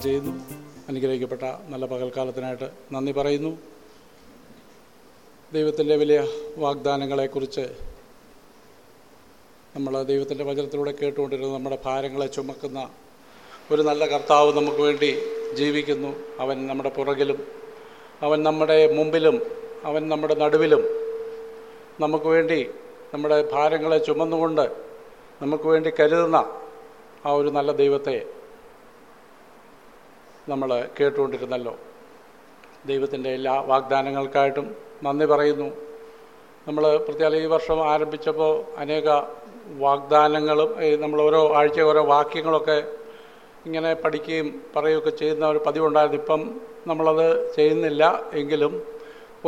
ചെയ്യുന്നു അനുഗ്രഹിക്കപ്പെട്ട നല്ല പകൽക്കാലത്തിനായിട്ട് നന്ദി പറയുന്നു. ദൈവത്തിന്റെ വലിയ വാഗ്ദാനങ്ങളെക്കുറിച്ച് നമ്മൾ ദൈവത്തിന്റെ വചനത്തിലൂടെ കേട്ടുകൊണ്ടിരുന്ന നമ്മുടെ ഭാരങ്ങളെ ചുമക്കുന്ന ഒരു നല്ല കർത്താവ് നമുക്ക് വേണ്ടി ജീവിക്കുന്നു. അവൻ നമ്മുടെ പുറകിലും അവൻ നമ്മുടെ മുമ്പിലും അവൻ നമ്മുടെ നടുവിലും. നമുക്ക് വേണ്ടി നമ്മുടെ ഭാരങ്ങളെ ചുമന്നുകൊണ്ട് നമുക്ക് വേണ്ടി കരുതുന്ന ആ ഒരു നല്ല ദൈവത്തെ നമ്മൾ കേട്ടുകൊണ്ടിരുന്നല്ലോ. ദൈവത്തിന്റെ എല്ലാ വാഗ്ദാനങ്ങൾക്കായിട്ടും നന്ദി പറയുന്നു. നമ്മൾ പ്രത്യേകം ഈ വർഷം ആരംഭിച്ചപ്പോൾ അനേക വാഗ്ദാനങ്ങളും നമ്മൾ ഓരോ ആഴ്ച ഓരോ വാക്യങ്ങളൊക്കെ ഇങ്ങനെ പഠിക്കുകയും പറയുകയൊക്കെ ചെയ്യുന്ന ഒരു പതിവുണ്ടായിരുന്നു. ഇപ്പം നമ്മളത് ചെയ്യുന്നില്ല എങ്കിലും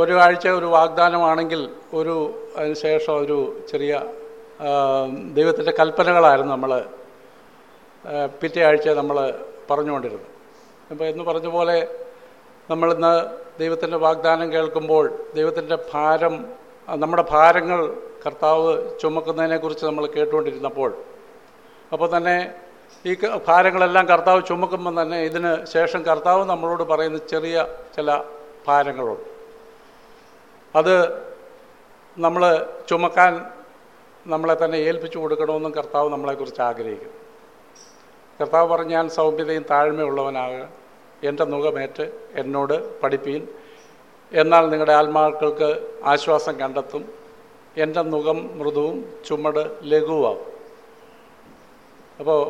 ഒരു ആഴ്ച ഒരു വാഗ്ദാനമാണെങ്കിൽ ഒരു അതിന് ശേഷം ഒരു ചെറിയ ദൈവത്തിന്റെ കൽപ്പനകളായിരുന്നു നമ്മൾ പിറ്റേ ആഴ്ച നമ്മൾ പറഞ്ഞുകൊണ്ടിരുന്നത്. അപ്പോൾ എന്ന് പറഞ്ഞ പോലെ നമ്മളിന്ന് ദൈവത്തിന്റെ വാഗ്ദാനം കേൾക്കുമ്പോൾ ദൈവത്തിന്റെ ഭാരം നമ്മുടെ ഭാരങ്ങൾ കർത്താവ് ചുമക്കുന്നതിനെക്കുറിച്ച് നമ്മൾ കേട്ടുകൊണ്ടിരുന്നപ്പോൾ അപ്പോൾ തന്നെ ഈ ഭാരങ്ങളെല്ലാം കർത്താവ് ചുമക്കുമ്പോൾ തന്നെ ഇതിന് ശേഷം കർത്താവ് നമ്മളോട് പറയുന്ന ചെറിയ ചില ഭാരങ്ങളുണ്ട്. അത് നമ്മൾ ചുമക്കാൻ നമ്മളെ തന്നെ ഏൽപ്പിച്ചു കൊടുക്കണമെന്നും കർത്താവ് നമ്മളെക്കുറിച്ച് ആഗ്രഹിക്കുന്നു. കർത്താവ് പറഞ്ഞ് ഞാൻ സൗമ്യതയും താഴ്മയുള്ളവനാകുക. എന്റെ മുഖമേറ്റ് എന്നോട് പഠിപ്പീൻ എന്നാൽ നിങ്ങളുടെ ആത്മാക്കൾക്ക് ആശ്വാസം കണ്ടെത്തും. എന്റെ മുഖം മൃദുവും ചുമട് ലഘുവാകും അപ്പോൾ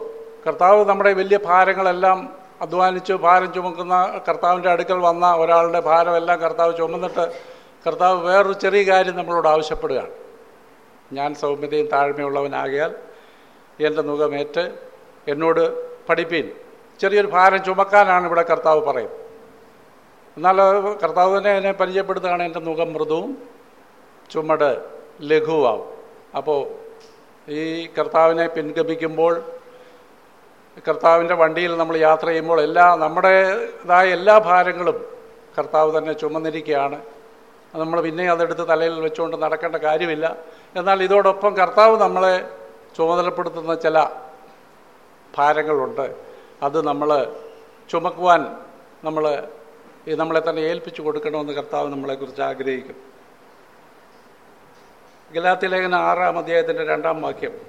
കർത്താവ് നമ്മുടെ വലിയ ഭാരങ്ങളെല്ലാം അധ്വാനിച്ച് ഭാരം ചുമക്കുന്ന കർത്താവിന്റെ അടുക്കൽ വന്ന ഒരാളുടെ ഭാരമെല്ലാം കർത്താവ് ചുമന്നിട്ട് കർത്താവ് വേറൊരു ചെറിയ കാര്യം നമ്മളോട് ആവശ്യപ്പെടുകയാണ്. ഞാൻ സൗമ്യതയും താഴ്മയുള്ളവനാകിയാൽ എന്റെ മുഖമേറ്റ് എന്നോട് പഠിപ്പീൻ. ചെറിയൊരു ഭാരം ചുമക്കാനാണ് ഇവിടെ കർത്താവ് പറയുന്നത്. എന്നാൽ കർത്താവ് തന്നെ എന്നെ പരിചയപ്പെടുത്തുകയാണ് എന്റെ മുഖം മൃദുവും ചുമട് ലഘുവാകും അപ്പോൾ ഈ കർത്താവിനെ പിൻഗമിക്കുമ്പോൾ കർത്താവിന്റെ വണ്ടിയിൽ നമ്മൾ യാത്ര ചെയ്യുമ്പോൾ എല്ലാ നമ്മുടേതായ എല്ലാ ഭാരങ്ങളും കർത്താവ് തന്നെ ചുമന്നിരിക്കുകയാണ്. നമ്മൾ പിന്നെ അതെടുത്ത് തലയിൽ വെച്ചുകൊണ്ട് നടക്കേണ്ട കാര്യമില്ല. എന്നാൽ ഇതോടൊപ്പം കർത്താവ് നമ്മളെ ചുമതലപ്പെടുത്തുന്ന ചില ഭാരങ്ങളുണ്ട്. അത് നമ്മൾ ചുമക്കുവാൻ നമ്മൾ നമ്മളെ തന്നെ ഏൽപ്പിച്ചു കൊടുക്കണമെന്ന് കർത്താവ് നമ്മളെക്കുറിച്ച് ആഗ്രഹിക്കും. ഗലാത്തി ലേഖന ആറാം അധ്യായത്തിന്റെ രണ്ടാം വാക്യം.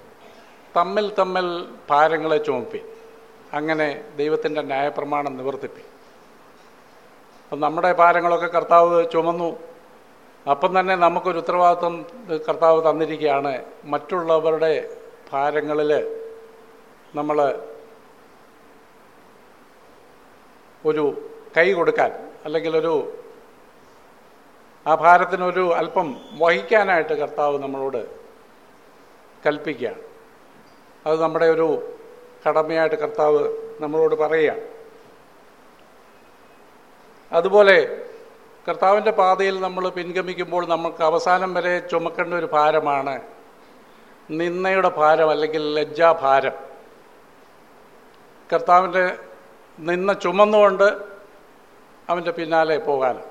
തമ്മിൽ തമ്മിൽ ഭാരങ്ങളെ ചുമപ്പി. അങ്ങനെ ദൈവത്തിന്റെ ന്യായപ്രമാണം നിവർത്തിപ്പി. അപ്പം നമ്മുടെ ഭാരങ്ങളൊക്കെ കർത്താവ് ചുമന്നു. അപ്പം തന്നെ നമുക്കൊരു ഉത്തരവാദിത്വം കർത്താവ് തന്നിരിക്കുകയാണ്. മറ്റുള്ളവരുടെ ഭാരങ്ങളിൽ നമ്മൾ ഒരു കൈ കൊടുക്കാൻ അല്ലെങ്കിൽ ഒരു ആ ഭാരത്തിനൊരു അല്പം വഹിക്കാനായിട്ട് കർത്താവ് നമ്മളോട് കൽപ്പിക്കുകയാണ്. അത് നമ്മുടെ ഒരു കടമയായിട്ട് കർത്താവ് നമ്മളോട് പറയുകയാണ്. അതുപോലെ കർത്താവിന്റെ പാതയിൽ നമ്മൾ പിൻഗമിക്കുമ്പോൾ നമുക്ക് അവസാനം വരെ ചുമക്കേണ്ട ഒരു ഭാരമാണ് നിന്നയുടെ ഭാരം അല്ലെങ്കിൽ ലജ്ജാഭാരം. കർത്താവിന്റെ നിന്ന ചുമന്നുകൊണ്ട് അവന്റെ പിന്നാലെ പോകാൻ.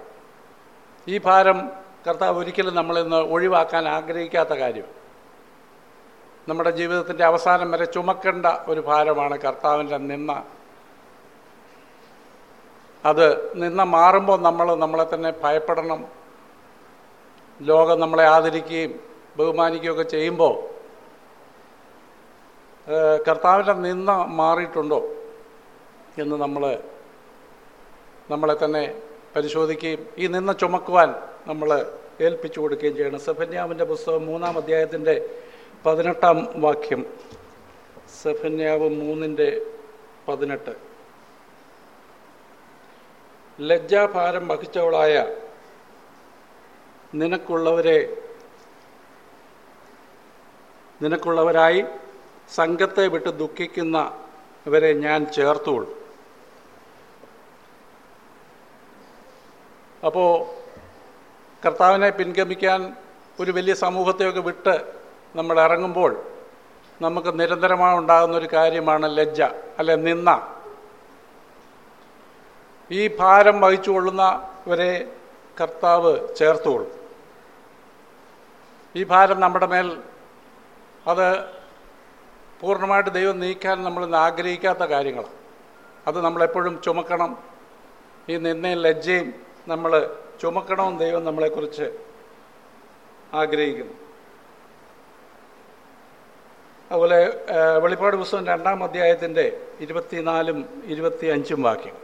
ഈ ഭാരം കർത്താവ് ഒരിക്കലും നമ്മളിന്ന് ഒഴിവാക്കാൻ ആഗ്രഹിക്കാത്ത കാര്യം. നമ്മുടെ ജീവിതത്തിന്റെ അവസാനം വരെ ചുമക്കേണ്ട ഒരു ഭാരമാണ് കർത്താവിന്റെ നിന്ന അത് നിന്ന മാറുമ്പോൾ നമ്മൾ നമ്മളെ തന്നെ ഭയപ്പെടണം. ലോകം നമ്മളെ ആദരിക്കുകയും ബഹുമാനിക്കുകയൊക്കെ ചെയ്യുമ്പോൾ കർത്താവിന്റെ നിന്ന മാറിയിട്ടുണ്ടോ? എന്ന് നമ്മൾ നമ്മളെ തന്നെ പരിശോധിക്കുകയും ഈ നിന്ന ചുമക്കുവാൻ നമ്മൾ ഏൽപ്പിച്ചു കൊടുക്കുകയും ചെയ്യണം. സഫന്യാവിന്റെ പുസ്തകം മൂന്നാം അധ്യായത്തിന്റെ പതിനെട്ടാം വാക്യം. സഫന്യാവ് മൂന്നിന്റെ പതിനെട്ട്. ലജ്ജാഭാരം വഹിച്ചവളായ നിനക്കുള്ളവരെ നിനക്കുള്ളവരായി സംഘത്തെ വിട്ട് ദുഃഖിക്കുന്നവരെ ഞാൻ ചേർത്തുകൊള്ളു. അപ്പോൾ കർത്താവിനെ പിൻഗമിക്കാൻ ഒരു വലിയ സമൂഹത്തെയൊക്കെ വിട്ട് നമ്മൾ ഇറങ്ങുമ്പോൾ നമുക്ക് നിരന്തരമായി ഉണ്ടാകുന്ന ഒരു കാര്യമാണ് ലജ്ജ അല്ലെ നിന്ന ഈ ഭാരം വഹിച്ചു കൊള്ളുന്നവരെ കർത്താവ് ചേർത്തുകൊള്ളും ഈ ഭാരം നമ്മുടെ മേൽ അത് പൂർണമായിട്ട് ദൈവം നീക്കാൻ നമ്മൾ ആഗ്രഹിക്കാത്ത കാര്യങ്ങളാണ്. അത് നമ്മളെപ്പോഴും ചുമക്കണം. ഈ നിന്നയും ലജ്ജയും നമ്മൾ ചുമക്കണമെന്ന് ദൈവം നമ്മളെക്കുറിച്ച് ആഗ്രഹിക്കുന്നു. അതുപോലെ വെളിപ്പാട് പുസ്തകം രണ്ടാം അധ്യായത്തിന്റെ ഇരുപത്തിനാലും ഇരുപത്തി അഞ്ചും വാക്യം.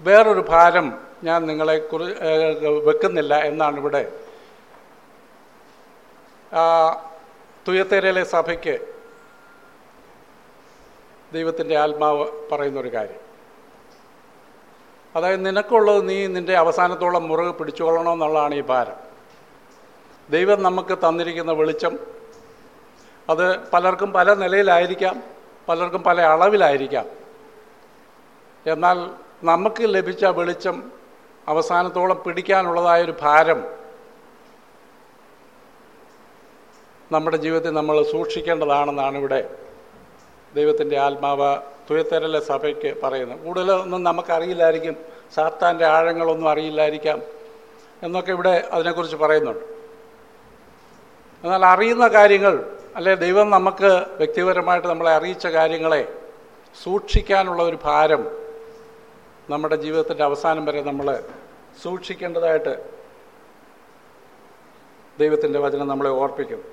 വേറൊരു ഭാരം ഞാൻ നിങ്ങളെ കുറി വെക്കുന്നില്ല എന്നാണ് ഇവിടെ തുയത്തേരയിലെ സഭയ്ക്ക് ദൈവത്തിന്റെ ആത്മാവ് പറയുന്നൊരു കാര്യം. അതായത് നിനക്കുള്ളത് നീ നിന്റെ അവസാനത്തോളം മുറുകെ പിടിച്ചുകൊള്ളണമെന്നുള്ളതാണ് ഈ ഭാരം. ദൈവം നമുക്ക് തന്നിരിക്കുന്ന വെളിച്ചം അത് പലർക്കും പല നിലയിലായിരിക്കാം പലർക്കും പല അളവിലായിരിക്കാം. എന്നാൽ നമുക്ക് ലഭിച്ച വെളിച്ചം അവസാനത്തോളം പിടിക്കാനുള്ളതായൊരു ഭാരം നമ്മുടെ ജീവിതത്തിൽ നമ്മൾ സൂക്ഷിക്കേണ്ടതാണെന്നാണ് ഇവിടെ ദൈവത്തിന്റെ ആത്മാവ് തുയത്തരലെ സഭയ്ക്ക് പറയുന്നത് കൂടുതലൊന്നും നമുക്കറിയില്ലായിരിക്കും. സാത്താന്റെ ആഴങ്ങളൊന്നും അറിയില്ലായിരിക്കാം. എന്നൊക്കെ ഇവിടെ അതിനെക്കുറിച്ച് പറയുന്നുണ്ട്. എന്നാൽ അറിയുന്ന കാര്യങ്ങൾ അല്ലെ ദൈവം നമുക്ക് വ്യക്തിപരമായിട്ട് നമ്മളെ അറിയിച്ച കാര്യങ്ങളെ സൂക്ഷിക്കാനുള്ള ഒരു ഭാരം നമ്മുടെ ജീവിതത്തിന്റെ അവസാനം വരെ നമ്മൾ സൂക്ഷിക്കേണ്ടതായിട്ട് ദൈവത്തിന്റെ വചനം നമ്മളെ ഓർപ്പിക്കും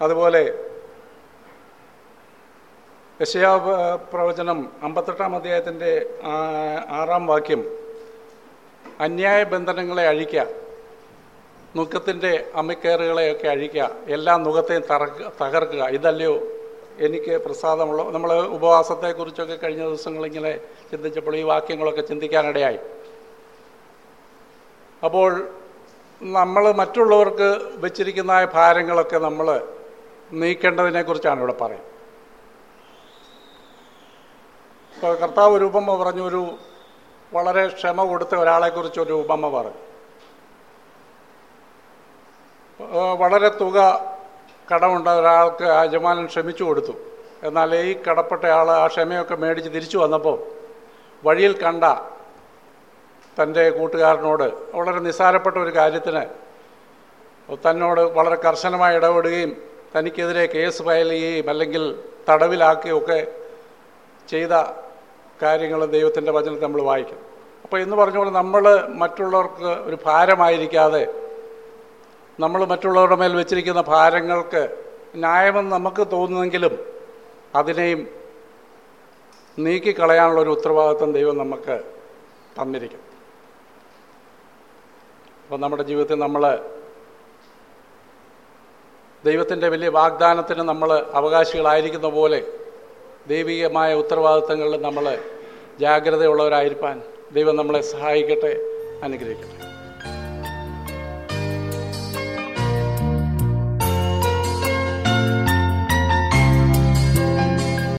അതുപോലെ യശയാ പ്രവചനം അമ്പത്തെട്ടാം അധ്യായത്തിന്റെ ആറാം വാക്യം. അന്യായ ബന്ധനങ്ങളെ അഴിക്കുക നുഖത്തിന്റെ അമ്മിക്കയറുകളെയൊക്കെ അഴിക്കുക എല്ലാ നുഖത്തെയും തകർക്കുക. ഇതല്ലയോ എനിക്ക് പ്രസാദമുള്ള നമ്മൾ ഉപവാസത്തെക്കുറിച്ചൊക്കെ കഴിഞ്ഞ ദിവസങ്ങളിങ്ങനെ ചിന്തിച്ചപ്പോൾ ഈ വാക്യങ്ങളൊക്കെ ചിന്തിക്കാനിടയായി. അപ്പോൾ നമ്മൾ മറ്റുള്ളവർക്ക് വെച്ചിരിക്കുന്ന ഭാരങ്ങളൊക്കെ നമ്മൾ നീക്കേണ്ടതിനെക്കുറിച്ചാണ് ഇവിടെ പറയുന്നത്. ഇപ്പോൾ കർത്താവ് ഒരു ഉപമ പറഞ്ഞു ഒരു വളരെ ക്ഷമ കൊടുത്ത ഒരാളെക്കുറിച്ച് ഒരു ഉപമ പറഞ്ഞു. വളരെ തുക കടമുണ്ട ഒരാൾക്ക് ആ യജമാനൻ ക്ഷമിച്ചു കൊടുത്തു. എന്നാൽ ഈ കടപ്പെട്ട ആൾ ആ ക്ഷമയൊക്കെ മേടിച്ച് തിരിച്ചു വന്നപ്പോൾ വഴിയിൽ കണ്ട തന്റെ കൂട്ടുകാരനോട് വളരെ നിസ്സാരപ്പെട്ട ഒരു കാര്യത്തിന് തന്നോട് വളരെ കർശനമായി ഇടപെടുകയും തനിക്കെതിരെ കേസ് ഫയൽ ചെയ്യുകയും അല്ലെങ്കിൽ തടവിലാക്കുകയൊക്കെ ചെയ്ത കാര്യങ്ങൾ ദൈവത്തിന്റെ വചനത്തെ നമ്മൾ വായിക്കും. അപ്പോൾ എന്ന് പറഞ്ഞ പോലെ നമ്മൾ മറ്റുള്ളവർക്ക് ഒരു ഭാരമായിരിക്കാതെ നമ്മൾ മറ്റുള്ളവരുടെ മേൽ വെച്ചിരിക്കുന്ന ഭാരങ്ങൾക്ക് ന്യായമെന്ന് നമുക്ക് തോന്നുന്നെങ്കിലും അതിനെയും നീക്കിക്കളയാനുള്ള ഒരു ഉത്തരവാദിത്വം ദൈവം നമുക്ക് തന്നിരിക്കും. അപ്പോൾ നമ്മുടെ ജീവിതത്തിൽ നമ്മൾ ദൈവത്തിന്റെ വലിയ വാഗ്ദാനത്തിന് നമ്മൾ അവകാശികളായിരിക്കുന്ന പോലെ ദൈവികമായ ഉത്തരവാദിത്തങ്ങളിൽ നമ്മൾ ജാഗ്രതയുള്ളവരായിരിക്കാൻ ദൈവം നമ്മളെ സഹായിക്കട്ടെ അനുഗ്രഹിക്കട്ടെ.